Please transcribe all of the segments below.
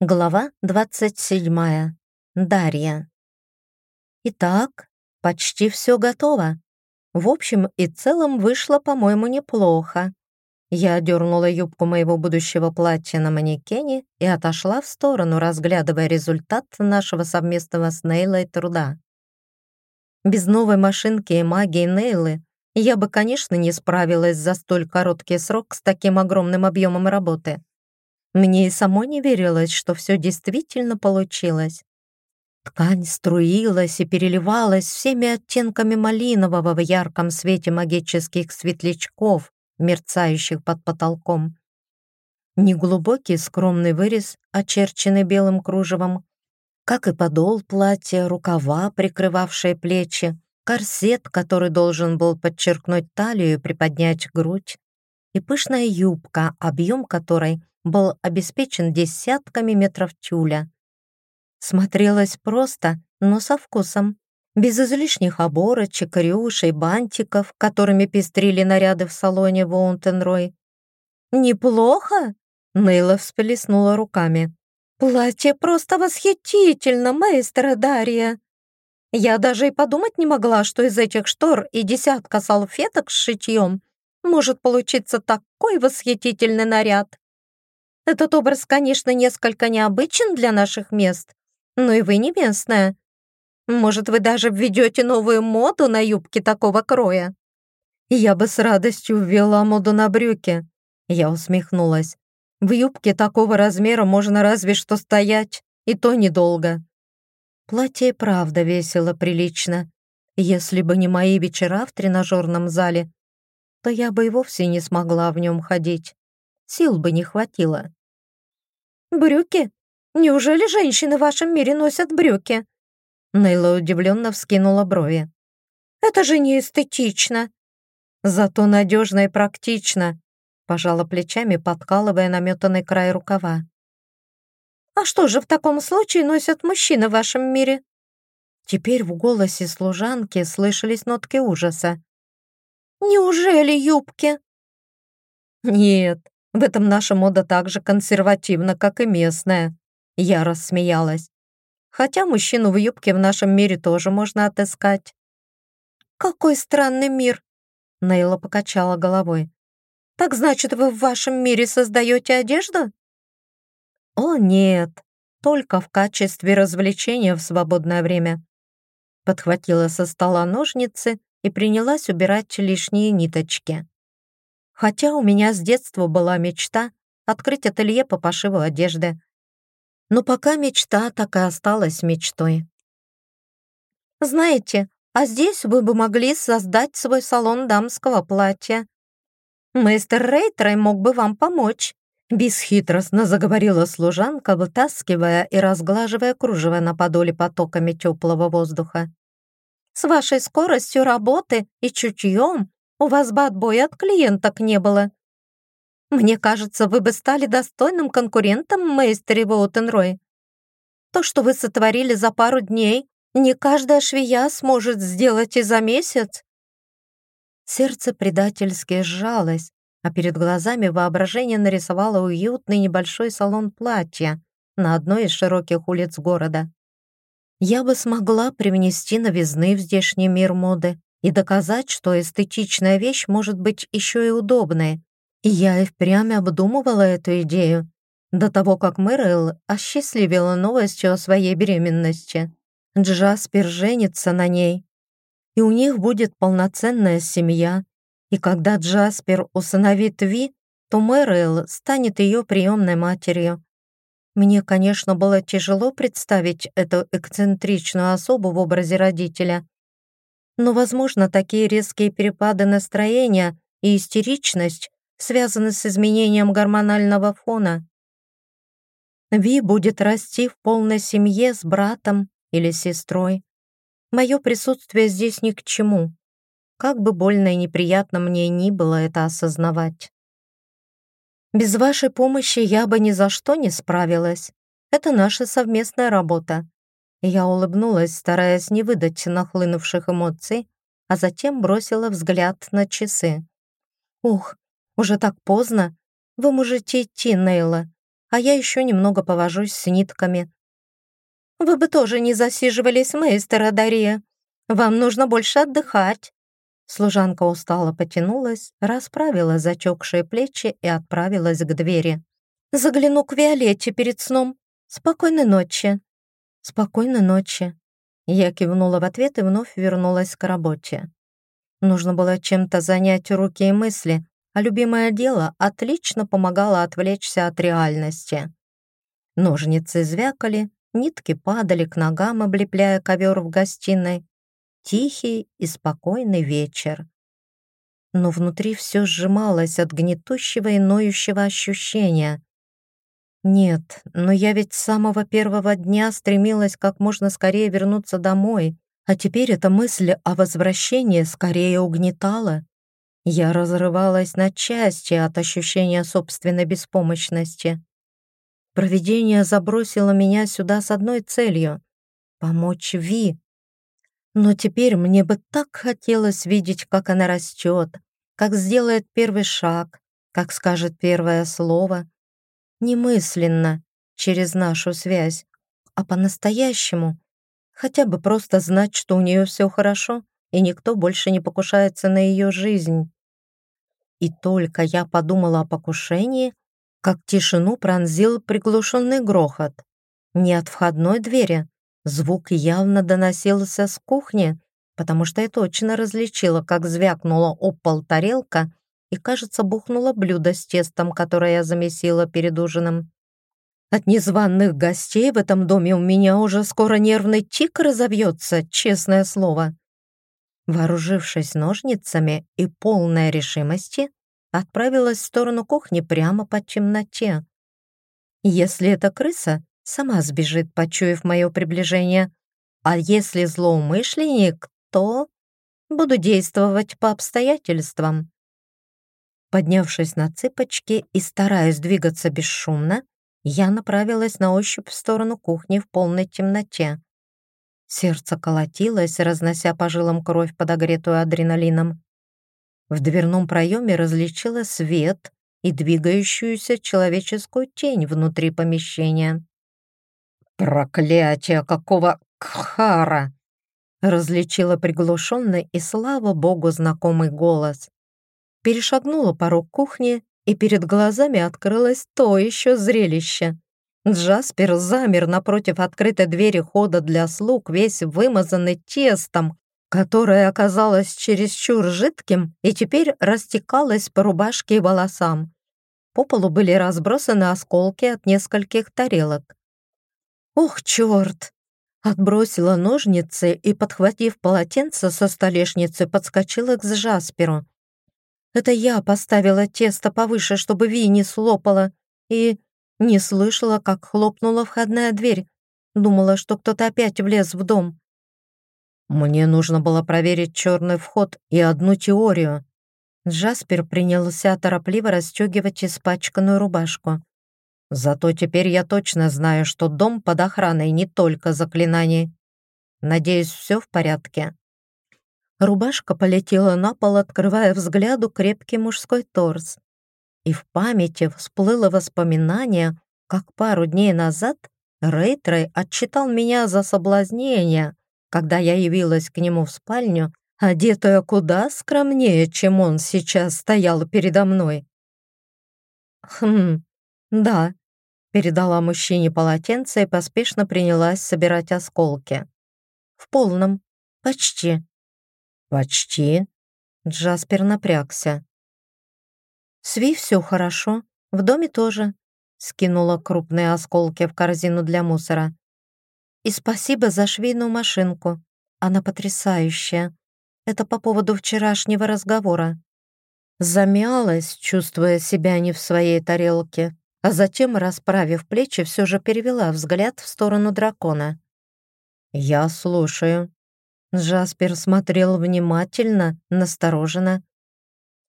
Глава 27. Дарья. Итак, почти все готово. В общем и целом вышло, по-моему, неплохо. Я дернула юбку моего будущего платья на манекене и отошла в сторону, разглядывая результат нашего совместного с Нейлой труда. Без новой машинки и магии Нейлы я бы, конечно, не справилась за столь короткий срок с таким огромным объемом работы. Мне и самой не верилось, что все действительно получилось. Ткань струилась и переливалась всеми оттенками малинового в ярком свете магических светлячков, мерцающих под потолком. Неглубокий скромный вырез, очерченный белым кружевом, как и подол платья, рукава, прикрывавшие плечи, корсет, который должен был подчеркнуть талию и приподнять грудь, и пышная юбка, объем которой был обеспечен десятками метров тюля. Смотрелось просто, но со вкусом. Без излишних оборочек, рюшей, бантиков, которыми пестрили наряды в салоне Воунтенрой. «Неплохо?» — Нейла всплеснула руками. «Платье просто восхитительно, мейстера Дарья!» Я даже и подумать не могла, что из этих штор и десятка салфеток с шитьем может получиться такой восхитительный наряд. Этот образ, конечно, несколько необычен для наших мест, но и вы не местная. Может, вы даже введете новую моду на юбки такого кроя? Я бы с радостью ввела моду на брюки. Я усмехнулась. В юбке такого размера можно разве что стоять, и то недолго. Платье правда весело прилично. Если бы не мои вечера в тренажерном зале, то я бы и вовсе не смогла в нем ходить. Сил бы не хватило. «Брюки? Неужели женщины в вашем мире носят брюки?» Нейла удивленно вскинула брови. «Это же не эстетично!» «Зато надежно и практично!» пожала плечами, подкалывая наметанный край рукава. «А что же в таком случае носят мужчины в вашем мире?» Теперь в голосе служанки слышались нотки ужаса. «Неужели юбки?» «Нет, в этом наша мода так же консервативна, как и местная. Я рассмеялась. Хотя мужчину в юбке в нашем мире тоже можно отыскать. «Какой странный мир!» Нейла покачала головой. «Так значит, вы в вашем мире создаете одежду?» «О, нет, только в качестве развлечения в свободное время». Подхватила со стола ножницы и принялась убирать лишние ниточки. Хотя у меня с детства была мечта открыть ателье по пошиву одежды. Но пока мечта так и осталась мечтой. «Знаете, а здесь вы бы могли создать свой салон дамского платья. Мистер Рейтрей мог бы вам помочь», бесхитростно заговорила служанка, вытаскивая и разглаживая кружево на подоле потоками теплого воздуха. «С вашей скоростью работы и чутьем у вас бы отбоя от клиенток не было. Мне кажется, вы бы стали достойным конкурентом мейстере Воутенрой. То, что вы сотворили за пару дней, не каждая швея сможет сделать и за месяц. Сердце предательски сжалось, а перед глазами воображение нарисовало уютный небольшой салон платья на одной из широких улиц города. Я бы смогла привнести новизны в здешний мир моды, и доказать, что эстетичная вещь может быть еще и удобной. И я и впрямь обдумывала эту идею до того, как Мэрил осчастливила новостью о своей беременности. Джаспер женится на ней, и у них будет полноценная семья. И когда Джаспер усыновит Ви, то Мэрил станет ее приемной матерью. Мне, конечно, было тяжело представить эту эксцентричную особу в образе родителя, но, возможно, такие резкие перепады настроения и истеричность связаны с изменением гормонального фона. Ви будет расти в полной семье с братом или сестрой. Мое присутствие здесь ни к чему. Как бы больно и неприятно мне ни было это осознавать. Без вашей помощи я бы ни за что не справилась. Это наша совместная работа. Я улыбнулась, стараясь не выдать нахлынувших эмоций, а затем бросила взгляд на часы. «Ух, уже так поздно. Вы можете идти, Нейла. а я еще немного повожусь с нитками. «Вы бы тоже не засиживались, мейстер Дарья. Вам нужно больше отдыхать». Служанка устало потянулась, расправила затекшие плечи и отправилась к двери. «Загляну к Виолетте перед сном. Спокойной ночи». «Спокойной ночи». Я кивнула в ответ и вновь вернулась к работе. Нужно было чем-то занять руки и мысли, а любимое дело отлично помогало отвлечься от реальности. Ножницы звякали, нитки падали к ногам, облепляя ковер в гостиной. Тихий и спокойный вечер. Но внутри все сжималось от гнетущего и ноющего ощущения. Нет, но я ведь с самого первого дня стремилась как можно скорее вернуться домой, а теперь эта мысль о возвращении скорее угнетала. Я разрывалась на части от ощущения собственной беспомощности. Провидение забросило меня сюда с одной целью — помочь Ви. Но теперь мне бы так хотелось видеть, как она растет, как сделает первый шаг, как скажет первое слово. Немысленно, через нашу связь, а по-настоящему — Хотя бы просто знать, что у нее все хорошо, и никто больше не покушается на ее жизнь. И только я подумала о покушении, как тишину пронзил приглушенный грохот. Не от входной двери. Звук явно доносился с кухни, потому что я точно различила, как звякнула об пол тарелка и, кажется, бухнуло блюдо с тестом, которое я замесила перед ужином. От незваных гостей в этом доме у меня уже скоро нервный тик разовьется, честное слово. Вооружившись ножницами и полной решимости, отправилась в сторону кухни прямо по темноте. Если это крыса, сама сбежит, почуяв мое приближение. А если злоумышленник, то буду действовать по обстоятельствам. Поднявшись на цыпочки и стараясь двигаться бесшумно, я направилась на ощупь в сторону кухни в полной темноте. Сердце колотилось, разнося по жилам кровь, подогретую адреналином. В дверном проеме различила свет и двигающуюся человеческую тень внутри помещения. «Проклятие! Какого кхара!» различила приглушенный и, слава богу, знакомый голос. Перешагнула порог кухни и перед глазами открылось то еще зрелище. Джаспер замер напротив открытой двери хода для слуг, весь вымазанный тестом, которое оказалось чересчур жидким и теперь растекалось по рубашке и волосам. По полу были разбросаны осколки от нескольких тарелок. «Ох, черт!» Отбросила ножницы и, подхватив полотенце со столешницы, подскочила к Джасперу. Это я поставила тесто повыше, чтобы Ви не слопала, и не слышала, как хлопнула входная дверь. Думала, что кто-то опять влез в дом. Мне нужно было проверить черный вход и одну теорию. Джаспер принялся торопливо расстегивать испачканную рубашку. Зато теперь я точно знаю, что дом под охраной не только заклинаний. Надеюсь, все в порядке. Рубашка полетела на пол, открывая взгляду крепкий мужской торс. И в памяти всплыло воспоминание, как пару дней назад Рейтрей отчитал меня за соблазнение, когда я явилась к нему в спальню, одетая куда скромнее, чем он сейчас стоял передо мной. «Хм, да», — передала мужчине полотенце и поспешно принялась собирать осколки. «В полном. Почти. «Почти». Джаспер напрягся. «С Ви все хорошо, в доме тоже», скинула крупные осколки в корзину для мусора. «И спасибо за швейную машинку, она потрясающая. Это по поводу вчерашнего разговора». Замялась, чувствуя себя не в своей тарелке, а затем, расправив плечи, все же перевела взгляд в сторону дракона. «Я слушаю», Джаспер смотрел внимательно, настороженно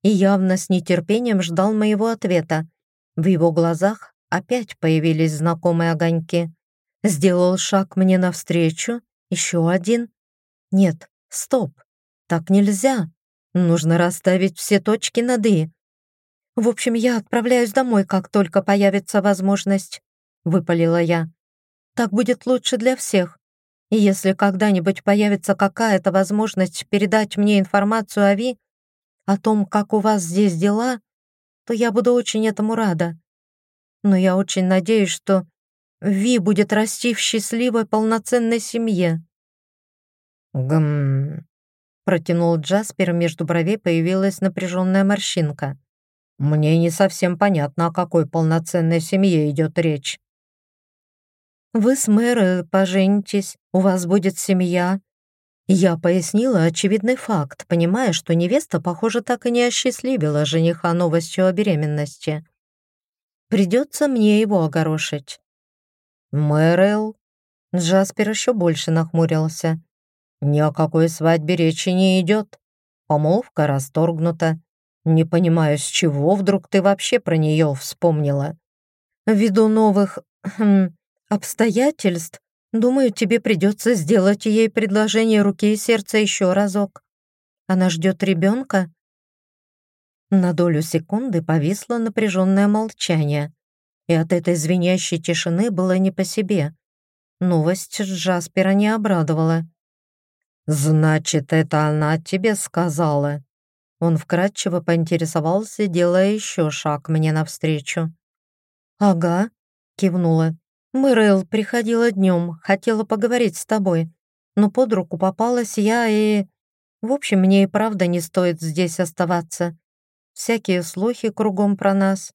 и явно с нетерпением ждал моего ответа. В его глазах опять появились знакомые огоньки. Сделал шаг мне навстречу, еще один. Нет, стоп, так нельзя. Нужно расставить все точки над «и». В общем, я отправляюсь домой, как только появится возможность», — выпалила я. «Так будет лучше для всех. И если когда-нибудь появится какая-то возможность передать мне информацию о Ви, о том, как у вас здесь дела, то я буду очень этому рада. Но я очень надеюсь, что Ви будет расти в счастливой полноценной семье». «Гм...» — протянул Джаспер, между бровей появилась напряженная морщинка. «Мне не совсем понятно, о какой полноценной семье идет речь». «Вы с Мэрой поженитесь, у вас будет семья». Я пояснила очевидный факт, понимая, что невеста, похоже, так и не осчастливила жениха новостью о беременности. Придется мне его огорошить. «Мэрил?» Джаспер еще больше нахмурился. «Ни о какой свадьбе речи не идет. Помолвка расторгнута. Не понимаю, с чего вдруг ты вообще про нее вспомнила?» «Ввиду новых хм, обстоятельств, думаю, тебе придется сделать ей предложение руки и сердца еще разок. Она ждет ребенка?» На долю секунды повисло напряженное молчание и от этой звенящей тишины было не по себе. Новость Джаспера не обрадовала. «Значит, это она тебе сказала?» Он вкратчиво поинтересовался, делая еще шаг мне навстречу. «Ага», — кивнула. «Мэрил приходила днем, хотела поговорить с тобой, но под руку попалась я и... В общем, мне и правда не стоит здесь оставаться. Всякие слухи кругом про нас.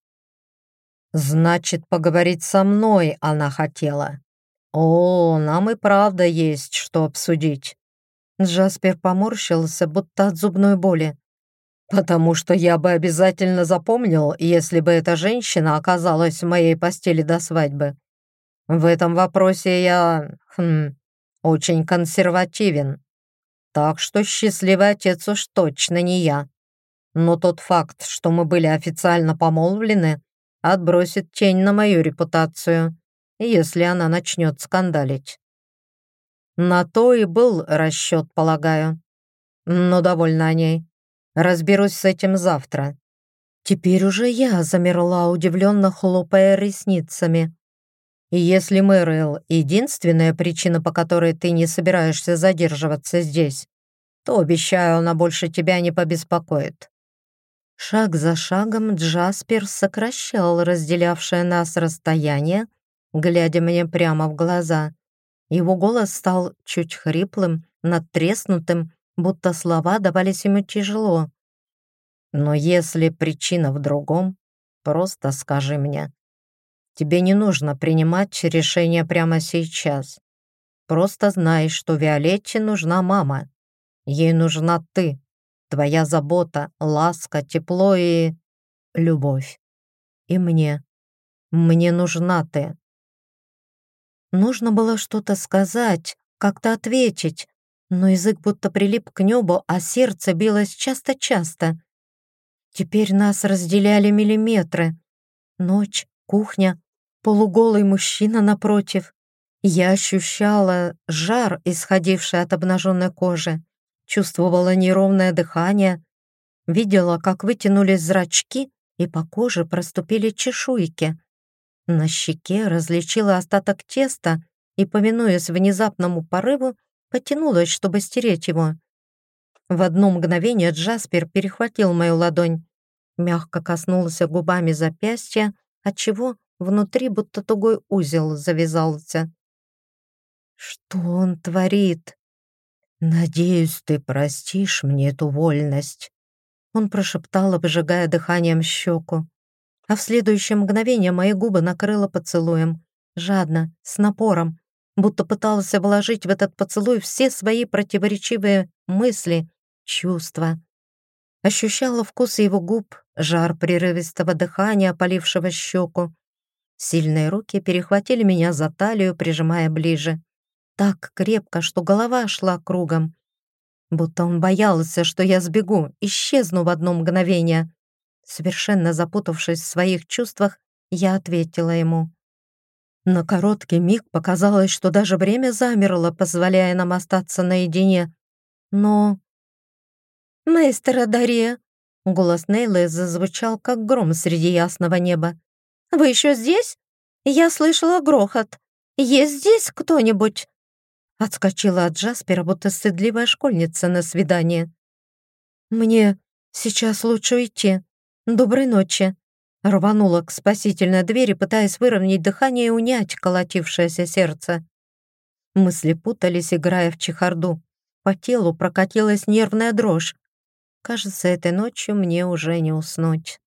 Значит, поговорить со мной она хотела. О, нам и правда есть что обсудить. Джаспер поморщился, будто от зубной боли. «Потому что я бы обязательно запомнил, если бы эта женщина оказалась в моей постели до свадьбы. В этом вопросе я... Хм, очень консервативен. Так что счастливый отец уж точно не я. Но тот факт, что мы были официально помолвлены, отбросит тень на мою репутацию, если она начнет скандалить. На то и был расчет, полагаю. Но довольна о ней. Разберусь с этим завтра. Теперь уже я замерла, удивленно хлопая ресницами. И если Мэрил — единственная причина, по которой ты не собираешься задерживаться здесь, то, обещаю, она больше тебя не побеспокоит. Шаг за шагом Джаспер сокращал разделявшее нас расстояние, глядя мне прямо в глаза. Его голос стал чуть хриплым, надтреснутым, будто слова давались ему тяжело. «Но если причина в другом, просто скажи мне. Тебе не нужно принимать решение прямо сейчас. Просто знай, что Виолетте нужна мама. Ей нужна ты, Твоя забота, ласка, тепло и... любовь. И мне. Мне нужна ты. Нужно было что-то сказать, как-то ответить, но язык будто прилип к небу, а сердце билось часто-часто. Теперь нас разделяли миллиметры. Ночь, кухня, полуголый мужчина напротив. Я ощущала жар, исходивший от обнаженной кожи чувствовала неровное дыхание, видела, как вытянулись зрачки и по коже проступили чешуйки. На щеке различила остаток теста и, повинуясь внезапному порыву, потянулась, чтобы стереть его. В одно мгновение Джаспер перехватил мою ладонь, мягко коснулся губами запястья, отчего внутри будто тугой узел завязался. Что он творит? «Надеюсь, ты простишь мне эту вольность», он прошептал, обжигая дыханием щеку. А в следующее мгновение мои губы накрыло поцелуем. Жадно, с напором, будто пытался вложить в этот поцелуй все свои противоречивые мысли, чувства. Ощущала вкус его губ, жар прерывистого дыхания, опалившего щеку. Сильные руки перехватили меня за талию, прижимая ближе так крепко, что голова шла кругом. Будто он боялся, что я сбегу, исчезну в одно мгновение. Совершенно запутавшись в своих чувствах, я ответила ему. На короткий миг показалось, что даже время замерло, позволяя нам остаться наедине. Но... «Мейстер Адария!» Голос Нейлы зазвучал, как гром среди ясного неба. «Вы еще здесь? Я слышала грохот. Есть здесь кто-нибудь?» Отскочила от Джаспера, будто стыдливая школьница на свидание. «Мне сейчас лучше уйти. Доброй ночи!» Рванула к спасительной двери, пытаясь выровнять дыхание и унять колотившееся сердце. Мысли путались, играя в чехарду. По телу прокатилась нервная дрожь. Кажется, этой ночью мне уже не уснуть.